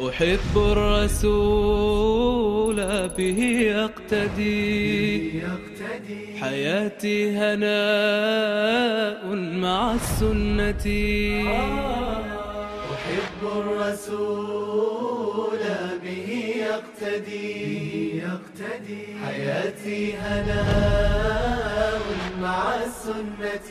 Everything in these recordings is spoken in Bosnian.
أحب الرسول به يقتدي حياتي هناء مع السنة. أحب الرسول به يقتدي حياتي هناء مع السنة.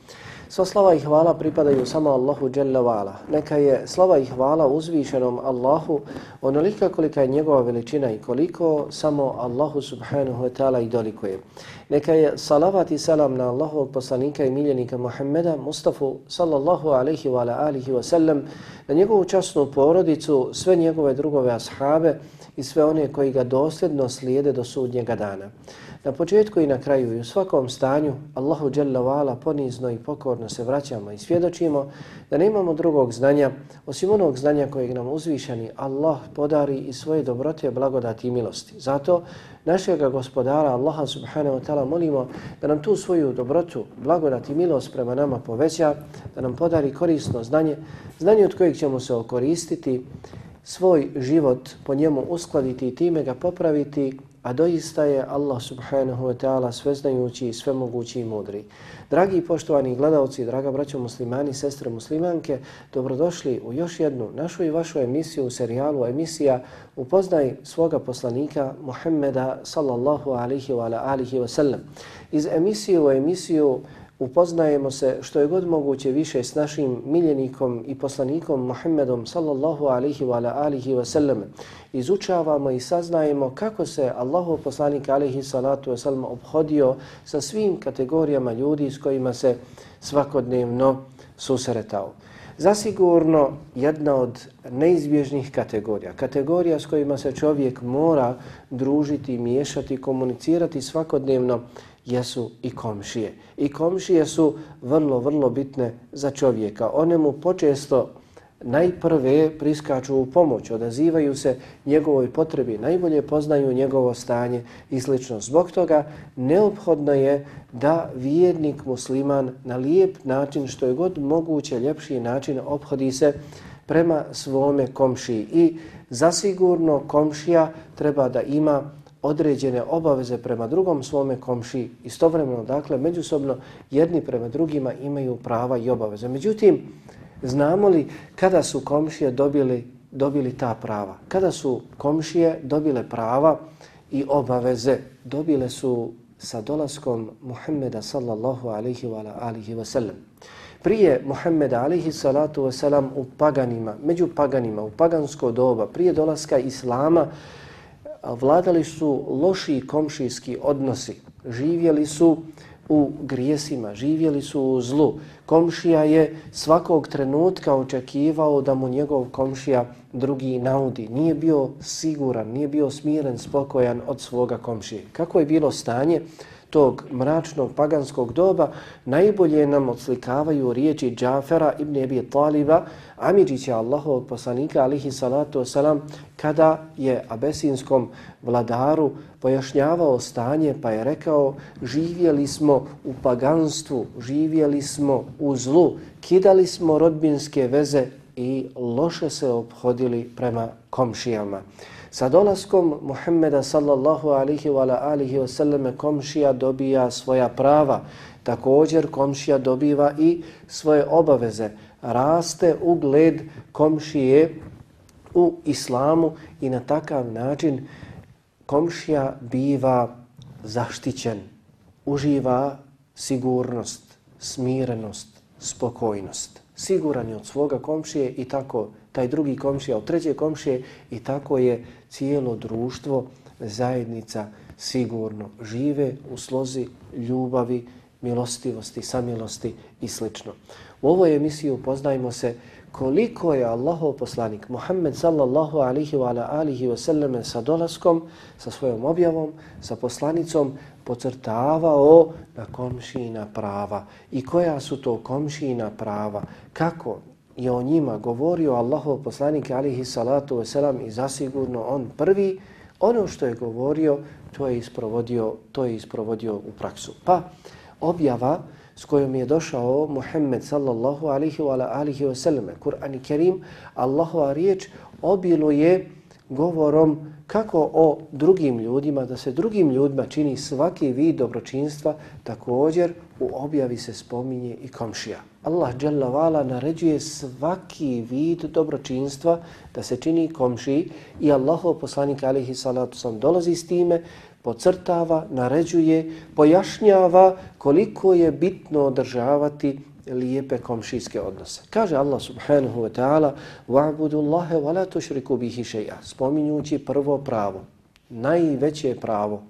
Sva slava i hvala pripadaju samo Allahu Jalla Vala. Neka je slava i hvala uzvišenom Allahu onolika kolika je njegova veličina i koliko samo Allahu subhanahu wa ta'ala i dolikuje. Neka je salavat i salam na Allahovog poslanika i miljenika Muhammeda Mustafa sallallahu alaihi wa ala alihi wa sallam, na njegovu časnu porodicu, sve njegove drugove ashabe i sve one koji ga dosljedno slijede do sudnjega dana. Na početku i na kraju i u svakom stanju Allahu Jalla ponizno i pokorno se vraćamo i svjedočimo da ne imamo drugog znanja osim onog znanja kojeg nam uzvišeni Allah podari i svoje dobrote, blagodati i milosti. Zato našega gospodara Allaha subhanahu wa ta'ala molimo da nam tu svoju dobrotu, blagodat i milost prema nama poveća, da nam podari korisno znanje, znanje od kojeg ćemo se okoristiti, svoj život po njemu uskladiti i time ga popraviti a doista je Allah subhanahu wa ta'ala sveznajući i svemogući i mudri. Dragi i poštovani gledalci, draga braćo muslimani, sestre muslimanke, dobrodošli u još jednu našu i vašu emisiju u serijalu emisija Upoznaj svoga poslanika Muhammeda sallallahu alihi wa alihi wa sallam. Iz emisije u emisiju upoznajemo se što je god moguće više s našim miljenikom i poslanikom Muhammedom sallallahu alihi wa alihi wa sallam. Izučavamo i saznajemo kako se Allahov poslanik alihi salatu wa sallam obhodio sa svim kategorijama ljudi s kojima se svakodnevno susretao. Zasigurno jedna od neizbježnih kategorija, kategorija s kojima se čovjek mora družiti, miješati, komunicirati svakodnevno, jesu i komšije. I komšije su vrlo, vrlo bitne za čovjeka. One mu počesto najprve priskaču u pomoć, odazivaju se njegovoj potrebi, najbolje poznaju njegovo stanje i sl. Zbog toga neophodno je da vjernik musliman na lijep način, što je god moguće ljepši način, obhodi se prema svome komšiji. I zasigurno komšija treba da ima određene obaveze prema drugom svome komši, istovremeno, dakle, međusobno jedni prema drugima imaju prava i obaveze. Međutim, znamo li kada su komšije dobili, dobili ta prava? Kada su komšije dobile prava i obaveze? Dobile su sa dolaskom Muhammeda sallallahu alihi wa alihi wa sallam. Prije Muhammeda alihi salatu wa sallam u paganima, među paganima, u pagansko doba, prije dolaska Islama, vladali su loši komšijski odnosi, živjeli su u grijesima, živjeli su u zlu. Komšija je svakog trenutka očekivao da mu njegov komšija drugi naudi. Nije bio siguran, nije bio smiren, spokojan od svoga komšije. Kako je bilo stanje? Tog mračnog paganskog doba najbolje nam odslikavaju riječi Džafera ibn Ebi Taliba, Amidžića Allahovog poslanika alihi salatu wasalam, kada je abesinskom vladaru pojašnjavao stanje pa je rekao živjeli smo u paganstvu, živjeli smo u zlu, kidali smo rodbinske veze i loše se obhodili prema komšijama. Sa dolaskom Muhammeda sallallahu alihi wa alihi wa sallame komšija dobija svoja prava. Također komšija dobiva i svoje obaveze. Raste ugled komšije u islamu i na takav način komšija biva zaštićen. Uživa sigurnost, smirenost, spokojnost. Siguran je od svoga komšije i tako taj drugi komšija od treće komšije i tako je cijelo društvo, zajednica sigurno žive u slozi ljubavi, milostivosti, samilosti i sl. U ovoj emisiji upoznajmo se koliko je Allahov poslanik Muhammed sallallahu alihi wa ala alihi wa sallam sa dolaskom, sa svojom objavom, sa poslanicom pocrtavao na komšina prava. I koja su to komšina prava? Kako je o njima govorio Allahov poslanik alihi salatu wasalam i zasigurno on prvi, ono što je govorio, to je isprovodio, to je isprovodio u praksu. Pa objava s kojom je došao Muhammed sallallahu alihi wa alihi wasalam, Kur'an i Kerim, Allahova riječ obilo je govorom kako o drugim ljudima, da se drugim ljudima čini svaki vid dobročinstva, također u objavi se spominje i komšija. Allah Jalla Vala naređuje svaki vid dobročinstva da se čini komšiji i Allahov poslanik alihi salatu sam dolazi s time, pocrtava, naređuje, pojašnjava koliko je bitno održavati lijepe komšijske odnose. Kaže Allah subhanahu wa ta'ala وَعْبُدُ اللَّهَ وَلَا تُشْرِكُ بِهِ شَيْعَ Spominjući prvo pravo, najveće pravo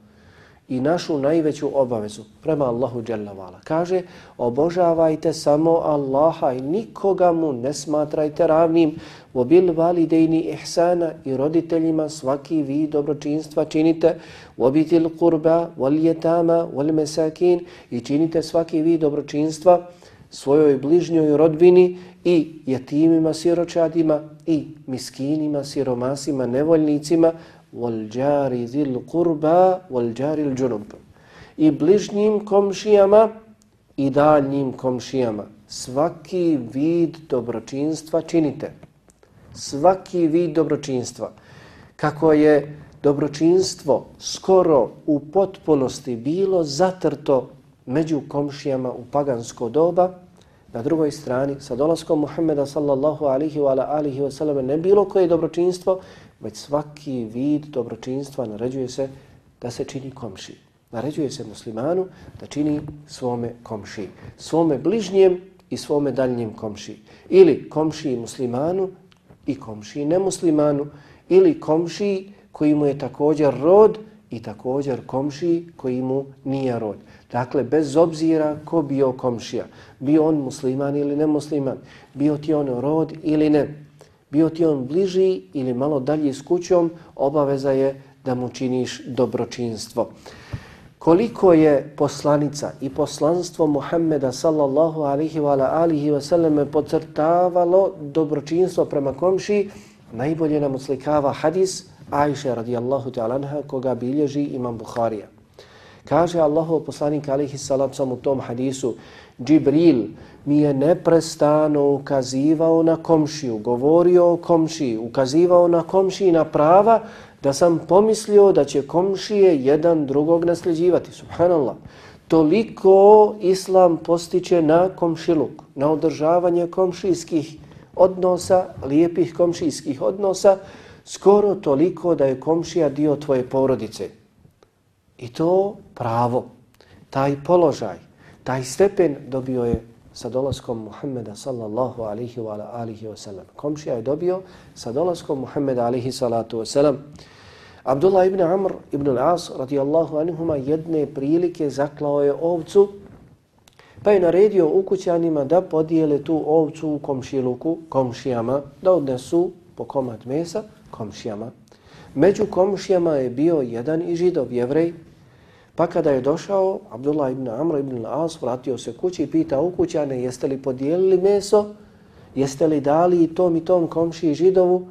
i našu najveću obavezu prema Allahu Jalla Kaže, obožavajte samo Allaha i nikoga mu ne smatrajte ravnim. Vobil validejni ihsana i roditeljima svaki vi dobročinstva činite. Vobitil kurba, wal jetama, wal mesakin i činite svaki vi dobročinstva svojoj bližnjoj rodbini i jetimima, siročadima i miskinima, siromasima, nevoljnicima, وَالْجَارِ ذِي الْقُرْبَى وَالْجَارِ الْجُنُبِ I bližnjim komšijama i daljnjim komšijama. Svaki vid dobročinstva činite. Svaki vid dobročinstva. Kako je dobročinstvo skoro u potpunosti bilo zatrto među komšijama u pagansko doba, na drugoj strani sa dolaskom Muhammeda sallallahu alihi wa alihi wa sallam ne bilo koje dobročinstvo, već svaki vid dobročinstva naređuje se da se čini komši. Naređuje se muslimanu da čini svome komši, svome bližnjem i svome daljnjem komši. Ili komši muslimanu i komši nemuslimanu, ili komši koji mu je također rod i također komši koji mu nije rod. Dakle, bez obzira ko bio komšija, bio on musliman ili nemusliman, bio ti on rod ili ne, bio ti on bliži ili malo dalje s kućom, obaveza je da mu činiš dobročinstvo. Koliko je poslanica i poslanstvo Muhammeda sallallahu alihi wa alihi wa sallam pocrtavalo dobročinstvo prema komši, najbolje nam uslikava hadis Ajše radijallahu ta'ala anha koga bilježi imam Bukharija. Kaže Allahov poslanik alihi sallam u tom hadisu Džibril mi je neprestano ukazivao na komšiju, govorio o komšiji, ukazivao na komšiji na prava da sam pomislio da će komšije jedan drugog nasljeđivati. Subhanallah. Toliko islam postiče na komšiluk, na održavanje komšijskih odnosa, lijepih komšijskih odnosa, skoro toliko da je komšija dio tvoje porodice. I to pravo, taj položaj, taj stepen dobio je sa dolaskom Muhammeda sallallahu alihi wa alihi wa sallam. Komšija je dobio sa dolaskom Muhammeda alihi salatu wa sallam. Abdullah ibn Amr ibn al-As radijallahu anihuma jedne prilike zaklao je ovcu pa je naredio ukućanima da podijele tu ovcu u komšiluku, komšijama, da odnesu po komad mesa komšijama. Među komšijama je bio jedan i židov, jevrej, Pa kada je došao, Abdullah ibn Amr ibn As vratio se kući i pitao ukućane jeste li podijelili meso, jeste li dali tom i tom komši i židovu,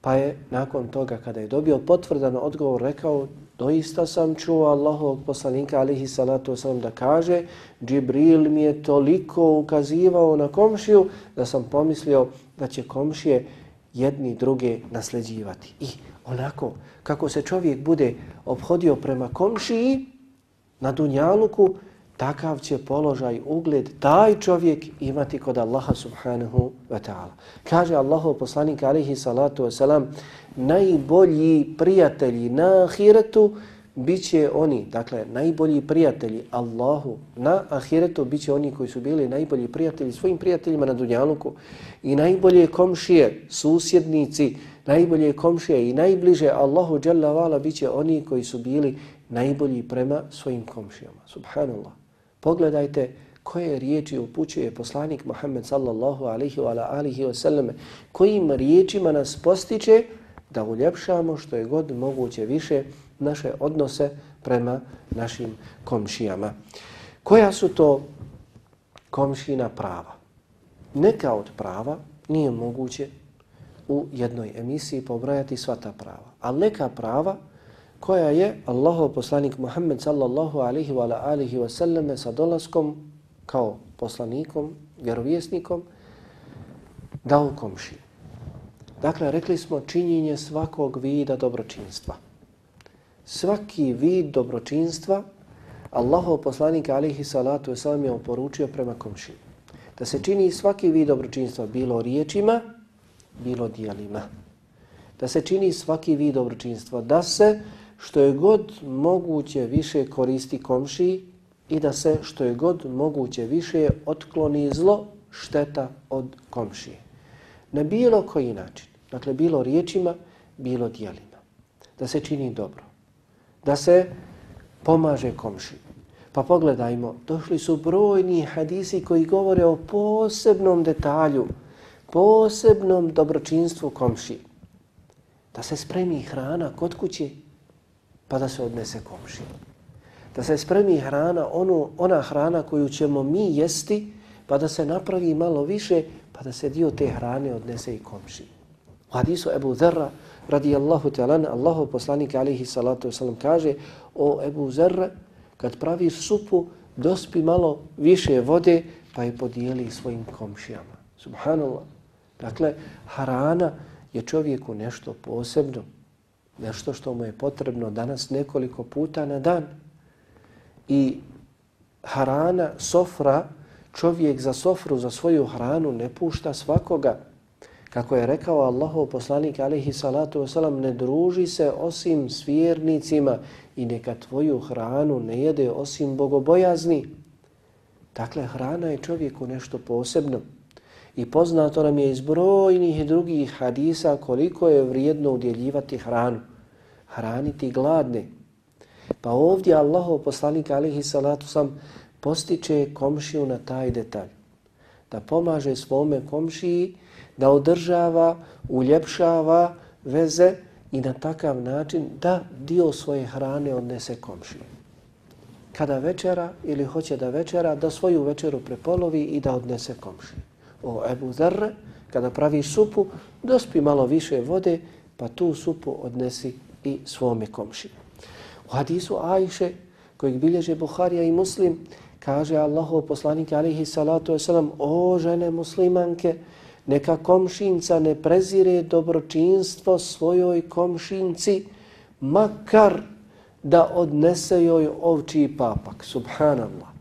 pa je nakon toga kada je dobio potvrdan odgovor rekao doista sam čuo Allahovog poslanika alihi salatu wasalam da kaže Džibril mi je toliko ukazivao na komšiju da sam pomislio da će komšije jedni druge nasljeđivati. I onako kako se čovjek bude obhodio prema komšiji na Dunjaluku, takav će položaj, ugled, taj čovjek imati kod Allaha subhanahu wa ta'ala. Kaže Allahov poslanik alaihi salatu wasalam, najbolji prijatelji na ahiretu bit će oni, dakle, najbolji prijatelji Allahu na ahiretu bit će oni koji su bili najbolji prijatelji svojim prijateljima na Dunjaluku i najbolje komšije, susjednici, najbolje komšije i najbliže Allahu Jalla Vala bit će oni koji su bili najbolji prema svojim komšijama. Subhanallah. Pogledajte koje riječi upućuje poslanik Muhammed sallallahu alaihi wa alihi wa sallam, kojim riječima nas postiče da uljepšamo što je god moguće više naše odnose prema našim komšijama. Koja su to komšina prava? Neka od prava nije moguće u jednoj emisiji pobrajati sva ta prava. Ali neka prava koja je Allahov poslanik Muhammed sallallahu alihi wa alihi wa sallame sa dolaskom kao poslanikom, vjerovjesnikom, dao komši. Dakle, rekli smo činjenje svakog vida dobročinstva. Svaki vid dobročinstva Allahov poslanik alihi salatu wasalam je oporučio prema komšiji. Da se čini svaki vid dobročinstva bilo riječima, bilo dijelima. Da se čini svaki vid dobročinstva. Da se što je god moguće više koristi komšiji i da se što je god moguće više otkloni zlo šteta od komšije. Na bilo koji način. Dakle, bilo riječima, bilo dijelima. Da se čini dobro. Da se pomaže komšiji. Pa pogledajmo, došli su brojni hadisi koji govore o posebnom detalju, posebnom dobročinstvu komšiji. Da se spremi hrana kod kuće, pa da se odnese komšiji. Da se spremi hrana, onu, ona hrana koju ćemo mi jesti, pa da se napravi malo više, pa da se dio te hrane odnese i komšiji. U hadisu Ebu Zerra, radijallahu ta'ala, Allahu poslanik alihi salatu wasalam kaže, o Ebu Zerra, kad praviš supu, dospi malo više vode, pa je podijeli svojim komšijama. Subhanallah. Dakle, hrana je čovjeku nešto posebno, nešto što mu je potrebno danas nekoliko puta na dan. I hrana, sofra, čovjek za sofru, za svoju hranu ne pušta svakoga. Kako je rekao Allahov poslanik alaihi salatu wasalam, ne druži se osim s vjernicima i neka tvoju hranu ne jede osim bogobojazni. Dakle, hrana je čovjeku nešto posebno. I poznato nam je iz brojnih drugih hadisa koliko je vrijedno udjeljivati hranu. Hraniti gladne. Pa ovdje Allahov poslanik alihi salatu sam postiče komšiju na taj detalj. Da pomaže svome komšiji, da održava, uljepšava veze i na takav način da dio svoje hrane odnese komšiju. Kada večera ili hoće da večera, da svoju večeru prepolovi i da odnese komšiju o Ebu Zerre, kada pravi supu, dospi malo više vode, pa tu supu odnesi i svome komši. U hadisu Ajše, kojeg bilježe Buharija i Muslim, kaže Allahov poslanik alihi salatu wasalam, o žene muslimanke, neka komšinca ne prezire dobročinstvo svojoj komšinci, makar da odnese joj ovči papak. Subhanallah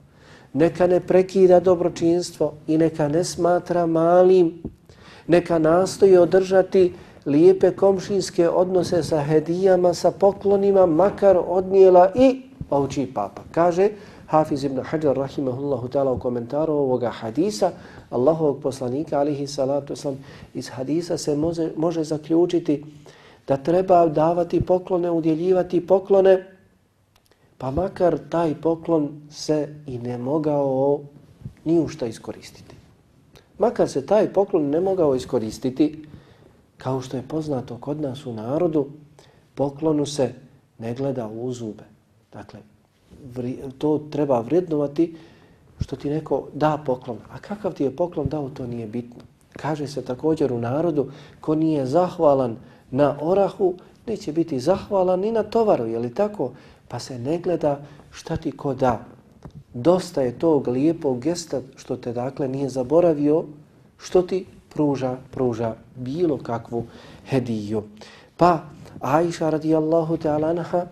neka ne prekida dobročinstvo i neka ne smatra malim, neka nastoji održati lijepe komšinske odnose sa hedijama, sa poklonima, makar odnijela i ovči papa. Kaže Hafiz ibn Hajar rahimahullahu ta'ala u komentaru ovoga hadisa, Allahovog poslanika alihi salatu sam, iz hadisa se može, može zaključiti da treba davati poklone, udjeljivati poklone, pa makar taj poklon se i ne mogao ni u šta iskoristiti. Makar se taj poklon ne mogao iskoristiti, kao što je poznato kod nas u narodu, poklonu se ne gleda u zube. Dakle, to treba vrednovati što ti neko da poklon. A kakav ti je poklon dao, to nije bitno. Kaže se također u narodu, ko nije zahvalan na orahu, neće biti zahvalan ni na tovaru, je li tako? Pa se ne gleda šta ti ko da. Dosta je tog lijepog gesta što te dakle nije zaboravio, što ti pruža, pruža bilo kakvu hediju. Pa Aisha radijallahu ta'ala anha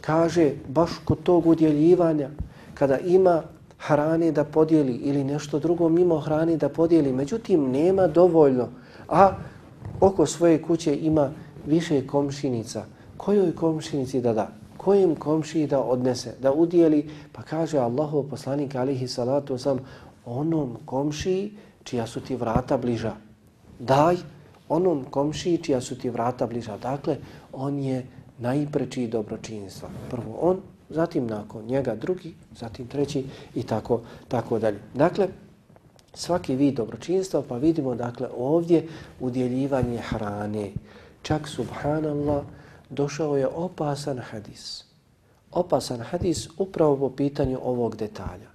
kaže baš kod tog udjeljivanja kada ima hrane da podijeli ili nešto drugo mimo hrane da podijeli, međutim nema dovoljno, a oko svoje kuće ima više komšinica. Kojoj komšinici da da? Kojem komšiji da odnese, da udijeli, Pa kaže Allahov poslanik alihi salatu sam onom komšiji čija su ti vrata bliža. Daj onom komšiji čija su ti vrata bliža. Dakle, on je najprečiji dobročinstva. Prvo on, zatim nakon njega drugi, zatim treći i tako, tako dalje. Dakle, svaki vid dobročinstva, pa vidimo dakle ovdje udjeljivanje hrane. Čak, subhanallah, došao je opasan hadis. Opasan hadis upravo po pitanju ovog detalja.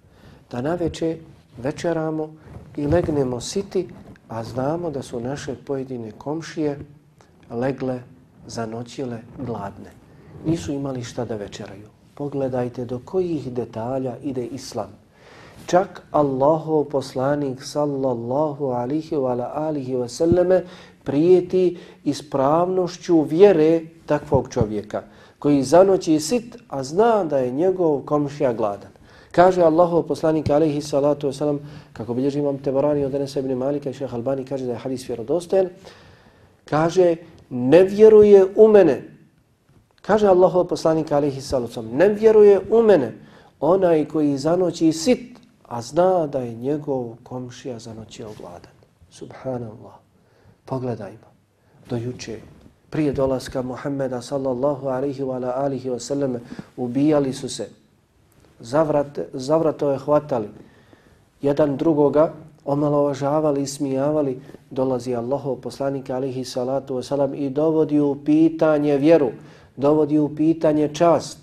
Da na večer večeramo i legnemo siti, a znamo da su naše pojedine komšije legle, zanoćile, gladne. Nisu imali šta da večeraju. Pogledajte do kojih detalja ide islam. Čak Allahov poslanik sallallahu alihi wa alihi wa sallame prijeti ispravnošću vjere takvog čovjeka koji zanoći sit, a zna da je njegov komšija gladan. Kaže Allahov poslanik alaihi salatu wasalam, kako bilježi imam Tebarani od Enesa ibn Malika i šeha Albani, kaže da je hadis vjerodostojen, kaže ne vjeruje u mene. Kaže Allahov poslanik alaihi salatu wasalam, ne vjeruje u mene onaj koji zanoći sit, a zna da je njegov komšija zanoćio gladan. Subhanallah. Pogledajmo. Do juče, prije dolaska Muhammeda sallallahu alaihi wa alihi wa sallam, ubijali su se Zavrat, zavrato je hvatali, jedan drugoga omalovažavali i smijavali, dolazi Allahov poslanik alihi salatu wasalam i dovodi u pitanje vjeru, dovodi u pitanje čast,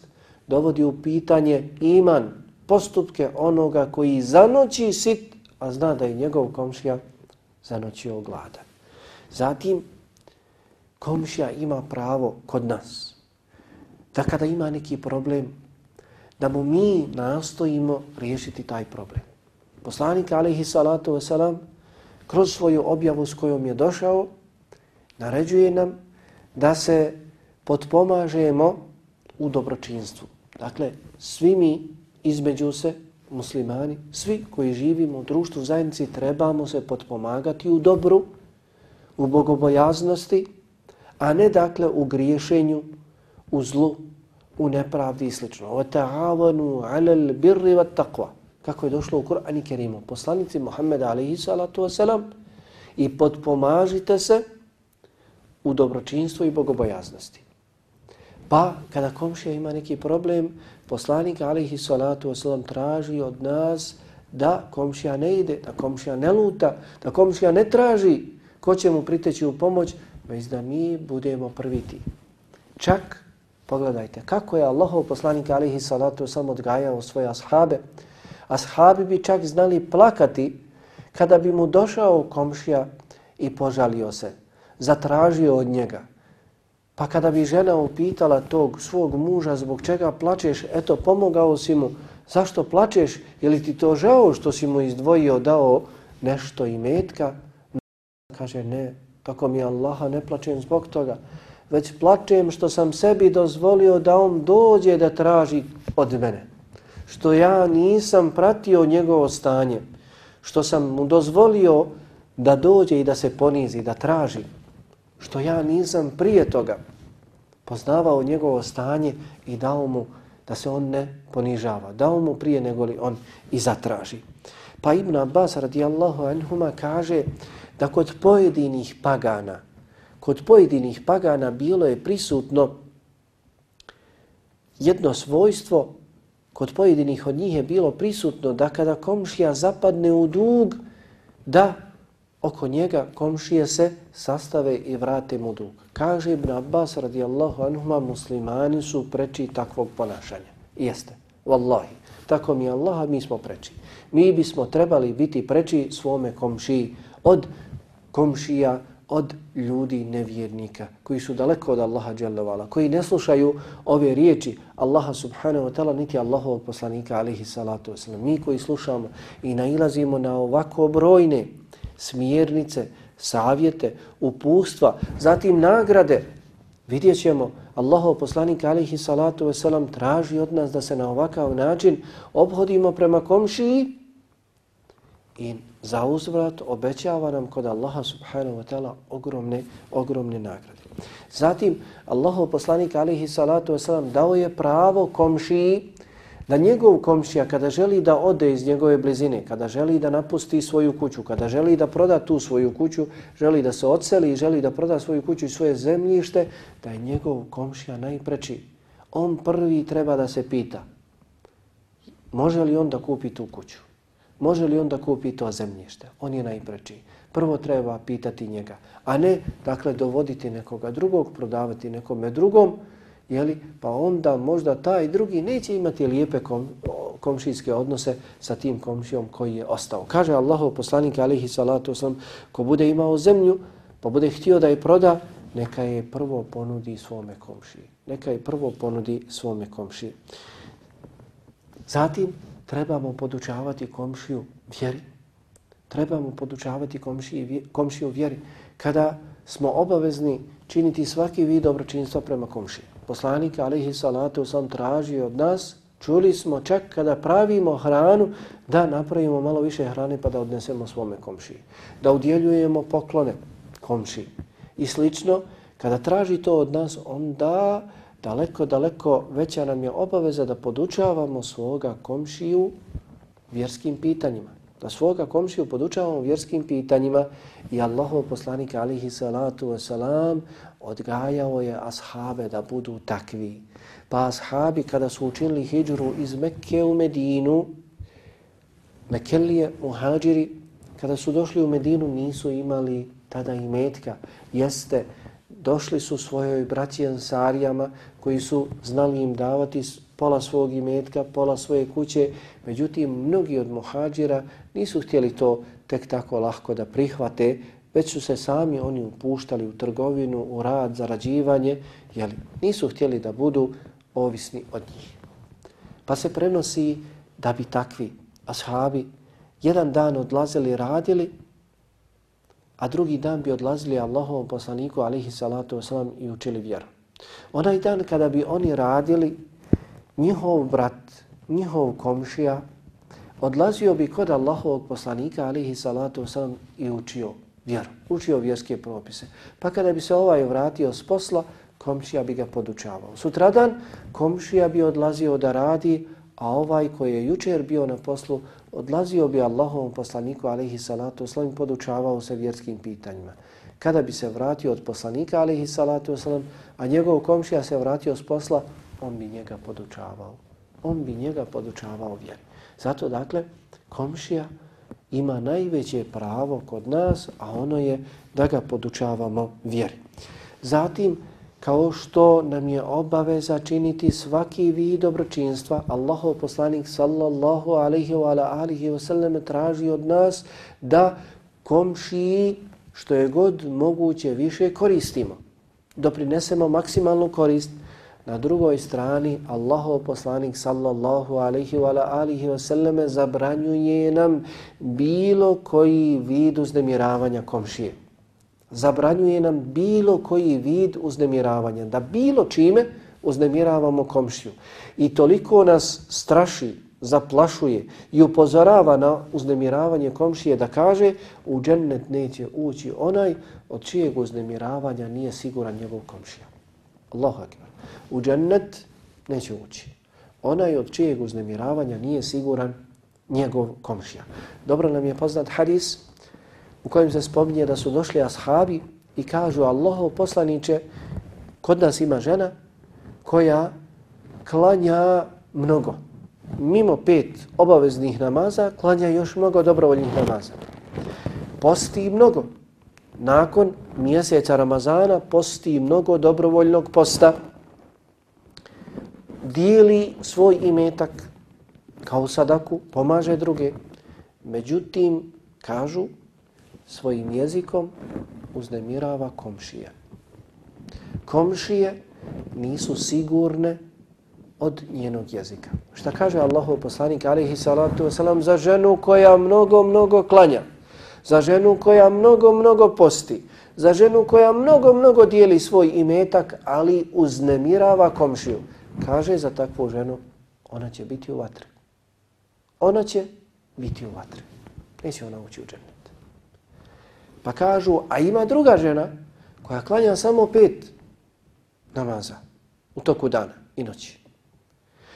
dovodi u pitanje iman, postupke onoga koji zanoći sit, a zna da je njegov komšija zanoćio gladan. Zatim, komšija ima pravo kod nas da kada ima neki problem, da mu mi nastojimo riješiti taj problem. Poslanik alaihi salatu wasalam kroz svoju objavu s kojom je došao naređuje nam da se potpomažemo u dobročinstvu. Dakle, svi mi između se, muslimani, svi koji živimo u društvu zajednici trebamo se potpomagati u dobru, u bogobojaznosti, a ne dakle u griješenju, u zlu, u nepravdi i slično. Wa ta'awanu 'alal birri wat taqwa. Kako je došlo u Kur'anu Kerimu. Poslanici Muhammed alejhi salatu vesselam i podpomažite se u dobročinstvu i bogobojaznosti. Pa kada komšija ima neki problem, poslanik alejhi salatu vesselam traži od nas da komšija ne ide, da komšija ne luta, da komšija ne traži ko će mu priteći u pomoć, već da mi budemo prvi ti. Čak Pogledajte kako je Allahov poslanik alihi salatu sam odgajao svoje ashabe. Ashabi bi čak znali plakati kada bi mu došao komšija i požalio se, zatražio od njega. Pa kada bi žena upitala tog svog muža zbog čega plačeš, eto pomogao si mu, zašto plačeš, je li ti to žao što si mu izdvojio, dao nešto i metka? Kaže ne, tako mi Allaha ne plačem zbog toga već plačem što sam sebi dozvolio da on dođe da traži od mene. Što ja nisam pratio njegovo stanje. Što sam mu dozvolio da dođe i da se ponizi, da traži. Što ja nisam prije toga poznavao njegovo stanje i dao mu da se on ne ponižava. Dao mu prije nego li on i zatraži. Pa Ibn Abbas radijallahu anhuma kaže da kod pojedinih pagana kod pojedinih pagana bilo je prisutno jedno svojstvo, kod pojedinih od njih je bilo prisutno da kada komšija zapadne u dug, da oko njega komšije se sastave i vrate mu dug. Kaže Ibn Abbas radijallahu anhuma, muslimani su preči takvog ponašanja. Jeste. Wallahi. Tako mi Allaha mi smo preči. Mi bismo trebali biti preči svome komšiji od komšija, od ljudi nevjernika koji su daleko od Allaha dželle koji ne slušaju ove riječi Allaha subhanahu wa ta'ala niti Allahovog poslanika alejhi salatu vesselam. Mi koji slušamo i nailazimo na ovako brojne smjernice, savjete, upustva, zatim nagrade, vidjet ćemo Allahov poslanik alejhi salatu vesselam traži od nas da se na ovakav način obhodimo prema komšiji i za uzvrat obećava nam kod Allaha subhanahu wa ta'ala ogromne, ogromne nagrade. Zatim, Allahov poslanik alihi salatu wasalam dao je pravo komšiji da njegov komšija kada želi da ode iz njegove blizine, kada želi da napusti svoju kuću, kada želi da proda tu svoju kuću, želi da se odseli i želi da proda svoju kuću i svoje zemljište, da je njegov komšija najpreči. On prvi treba da se pita može li on da kupi tu kuću može li on da kupi to zemljište? On je najpreči. Prvo treba pitati njega, a ne, dakle, dovoditi nekoga drugog, prodavati nekome drugom, jeli? pa onda možda taj drugi neće imati lijepe kom, komšijske odnose sa tim komšijom koji je ostao. Kaže Allahov poslanik alihi salatu oslam, ko bude imao zemlju, pa bude htio da je proda, neka je prvo ponudi svome komšiji. Neka je prvo ponudi svome komšiji. Zatim, trebamo podučavati komšiju vjeri. Trebamo podučavati komšiju, komšiju vjeri. Kada smo obavezni činiti svaki vid dobročinstva prema komšiji. Poslanik alihi salatu sam traži od nas, čuli smo čak kada pravimo hranu, da napravimo malo više hrane pa da odnesemo svome komšiji. Da udjeljujemo poklone komšiji. I slično, kada traži to od nas, onda daleko, daleko veća nam je obaveza da podučavamo svoga komšiju vjerskim pitanjima. Da svoga komšiju podučavamo vjerskim pitanjima i Allahov poslanik alihi salatu wasalam odgajao je ashabe da budu takvi. Pa ashabi kada su učinili hijđru iz Mekke u Medinu, Mekelije, muhađiri, kada su došli u Medinu nisu imali tada i metka. Jeste, došli su svojoj braći Ansarijama koji su znali im davati pola svog imetka, pola svoje kuće. Međutim, mnogi od muhađira nisu htjeli to tek tako lahko da prihvate, već su se sami oni upuštali u trgovinu, u rad, zarađivanje, jer nisu htjeli da budu ovisni od njih. Pa se prenosi da bi takvi ashabi jedan dan odlazili radili, a drugi dan bi odlazili Allahovom poslaniku alihi salatu wasalam i učili vjeru. Onaj dan kada bi oni radili, njihov brat, njihov komšija, odlazio bi kod Allahovog poslanika alihi salatu wasalam i učio vjeru, učio vjerske propise. Pa kada bi se ovaj vratio s posla, komšija bi ga podučavao. Sutradan komšija bi odlazio da radi, a ovaj koji je jučer bio na poslu odlazio bi Allahovom poslaniku alaihi salatu wasalam podučavao se vjerskim pitanjima. Kada bi se vratio od poslanika alaihi salatu wasalam, a njegov komšija se vratio s posla, on bi njega podučavao. On bi njega podučavao vjeri. Zato dakle, komšija ima najveće pravo kod nas, a ono je da ga podučavamo vjeri. Zatim, kao što nam je obaveza činiti svaki vid dobročinstva, Allahov poslanik sallallahu alaihi wa alihi wa sallam traži od nas da komšiji što je god moguće više koristimo. Doprinesemo maksimalnu korist. Na drugoj strani Allahov poslanik sallallahu alaihi wa alihi wa sallam zabranjuje nam bilo koji vid uznemiravanja komšije zabranjuje nam bilo koji vid uznemiravanja, da bilo čime uznemiravamo komšiju. I toliko nas straši, zaplašuje i upozorava na uznemiravanje komšije da kaže u džennet neće ući onaj od čijeg uznemiravanja nije siguran njegov komšija. Allahu akbar. U džennet neće ući. Onaj od čijeg uznemiravanja nije siguran njegov komšija. Dobro nam je poznat hadis u kojem se spominje da su došli ashabi i kažu Allahov poslaniće, kod nas ima žena koja klanja mnogo. Mimo pet obaveznih namaza, klanja još mnogo dobrovoljnih namaza. Posti mnogo. Nakon mjeseca Ramazana posti mnogo dobrovoljnog posta. dijeli svoj imetak kao sadaku, pomaže druge. Međutim, kažu, svojim jezikom uznemirava komšije. Komšije nisu sigurne od njenog jezika. Šta kaže Allahov poslanik alaihi salatu wasalam za ženu koja mnogo, mnogo klanja, za ženu koja mnogo, mnogo posti, za ženu koja mnogo, mnogo dijeli svoj imetak, ali uznemirava komšiju. Kaže za takvu ženu, ona će biti u vatri. Ona će biti u vatri. Neće ona ući u džennet. Pa kažu, a ima druga žena koja klanja samo pet namaza u toku dana i noći.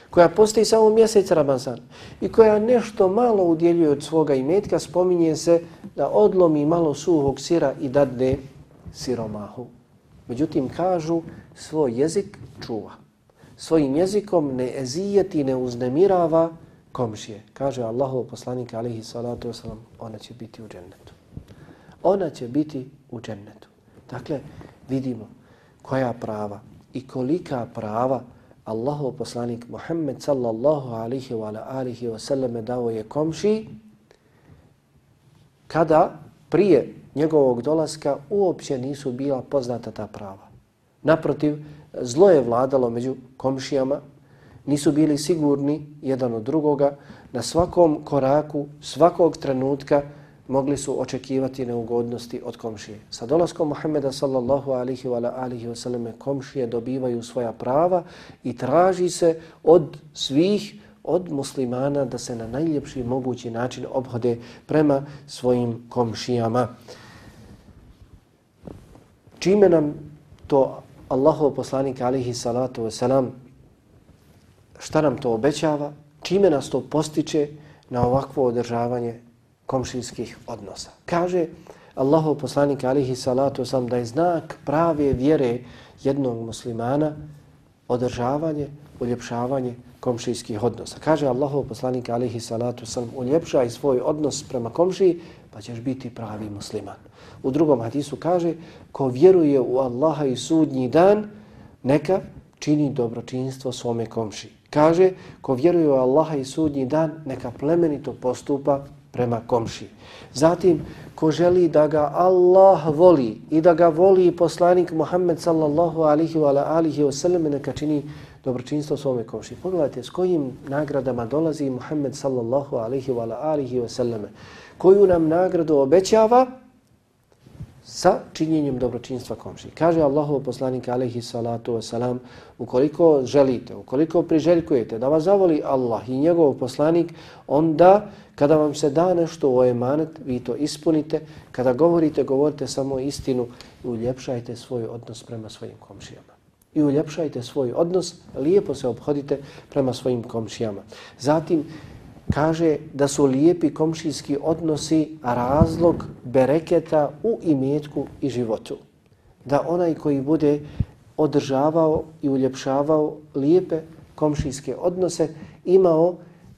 Koja postoji samo mjesec Ramazan i koja nešto malo udjeljuje od svoga imetka, spominje se da odlomi malo suhog sira i dadne siromahu. Međutim, kažu, svoj jezik čuva. Svojim jezikom ne ezijeti, ne uznemirava komšije. Kaže Allahov poslanik, alihi salatu wasalam, ona će biti u džennetu. Ona će biti u džennetu. Dakle, vidimo koja prava i kolika prava Allahov poslanik Muhammed sallallahu alihi wa alihi wa sallam dao je komši kada prije njegovog dolaska uopće nisu bila poznata ta prava. Naprotiv, zlo je vladalo među komšijama, nisu bili sigurni jedan od drugoga, na svakom koraku, svakog trenutka mogli su očekivati neugodnosti od komšije. Sa dolaskom Muhammeda sallallahu alihi wa alihi wasallam komšije dobivaju svoja prava i traži se od svih od muslimana da se na najljepši mogući način obhode prema svojim komšijama. Čime nam to Allahov poslanik alihi salatu wasalam šta nam to obećava? Čime nas to postiče na ovakvo održavanje komšijskih odnosa? Kaže Allahov poslanik alihi salatu sam da je znak prave vjere jednog muslimana održavanje, uljepšavanje komšijskih odnosa. Kaže Allahov poslanik alihi salatu sam uljepšaj svoj odnos prema komšiji pa ćeš biti pravi musliman. U drugom hadisu kaže, ko vjeruje u Allaha i sudnji dan, neka čini dobročinstvo svome komši. Kaže, ko vjeruje u Allaha i sudnji dan, neka plemenito postupa prema komši. Zatim, ko želi da ga Allah voli i da ga voli poslanik Muhammed sallallahu alihi wa alihi wa sallam, neka čini dobročinstvo svome komši. Pogledajte s kojim nagradama dolazi Muhammed sallallahu alihi wa alihi wa sallam. Koju nam nagradu obećava? sa činjenjem dobročinstva komši. Kaže Allahov poslanik alihi salatu wasalam, ukoliko želite, ukoliko priželjkujete da vas zavoli Allah i njegov poslanik, onda kada vam se da nešto u ovaj emanet, vi to ispunite. Kada govorite, govorite samo istinu i uljepšajte svoj odnos prema svojim komšijama. I uljepšajte svoj odnos, lijepo se obhodite prema svojim komšijama. Zatim, kaže da su lijepi komšijski odnosi razlog bereketa u imetku i životu. Da onaj koji bude održavao i uljepšavao lijepe komšijske odnose imao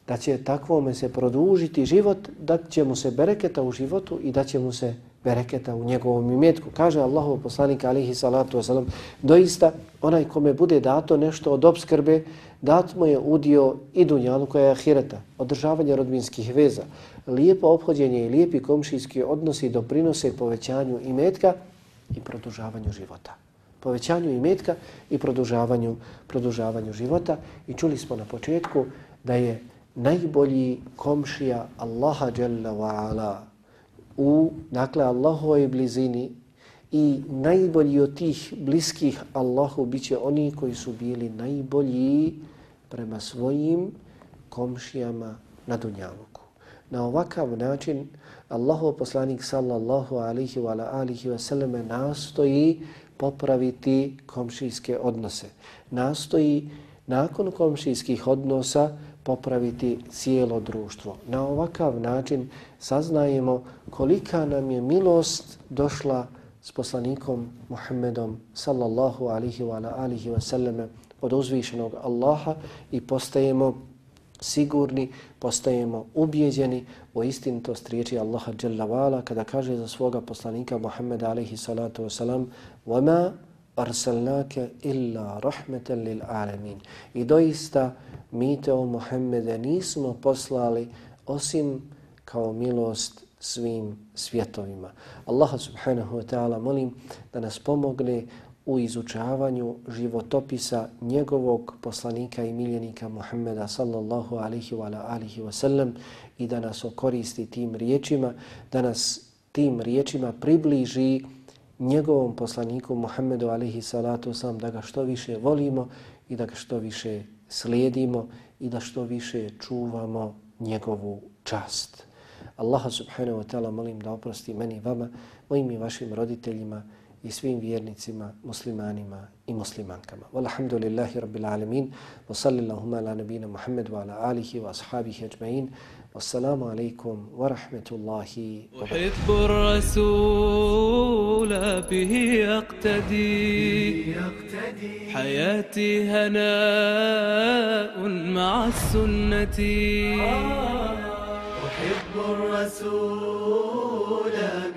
da će takvome se produžiti život, da će mu se bereketa u životu i da će mu se bereketa u njegovom imetku. Kaže Allahov poslanik alihi salatu wasalam, doista onaj kome bude dato nešto od obskrbe, dat mu je udio i dunjalu koja je ahireta, održavanje rodbinskih veza, lijepo obhođenje i lijepi komšijski odnosi doprinose povećanju imetka i produžavanju života. Povećanju imetka i produžavanju, produžavanju života. I čuli smo na početku da je najbolji komšija Allaha Jalla wa ala u, dakle, Allahovoj blizini i najbolji od tih bliskih Allahu biće oni koji su bili najbolji prema svojim komšijama na Dunjaluku. Na ovakav način Allahov poslanik sallallahu alihi wa alihi wa sallam nastoji popraviti komšijske odnose. Nastoji nakon komšijskih odnosa popraviti cijelo društvo. Na ovakav način saznajemo kolika nam je milost došla s poslanikom Muhammedom sallallahu alihi wa alihi wa sallame od uzvišenog Allaha i postajemo sigurni, postajemo ubjeđeni u istinitost riječi Allaha Jalla Vala kada kaže za svoga poslanika Muhammeda alihi salatu wa salam وَمَا arsalnake illa rahmetan lil alamin. I doista mi te o Muhammede nismo poslali osim kao milost svim svjetovima. Allah subhanahu wa ta'ala molim da nas pomogne u izučavanju životopisa njegovog poslanika i miljenika Muhammeda sallallahu alihi wa alihi wa sallam i da nas okoristi tim riječima, da nas tim riječima približi njegovom poslaniku Muhammedu alihi salatu sam da ga što više volimo i da ga što više slijedimo i da što više čuvamo njegovu čast. Allaha subhanahu wa ta'ala molim da oprosti meni vama, mojim i vašim roditeljima i svim vjernicima, muslimanima i muslimankama. Walhamdulillahi rabbil alamin, wa sallillahuma ala nabina Muhammedu wa ala alihi wa ashabihi ajma'in. والسلام عليكم ورحمة الله أحب الرسول به يقتدي حياتي هناء مع السنة. أحب الرسول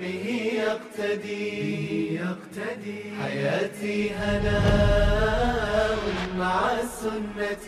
به يقتدي حياتي هناء مع السنة.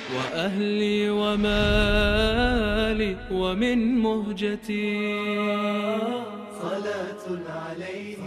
وأهلي ومالي ومن مهجتي. صلاة عليه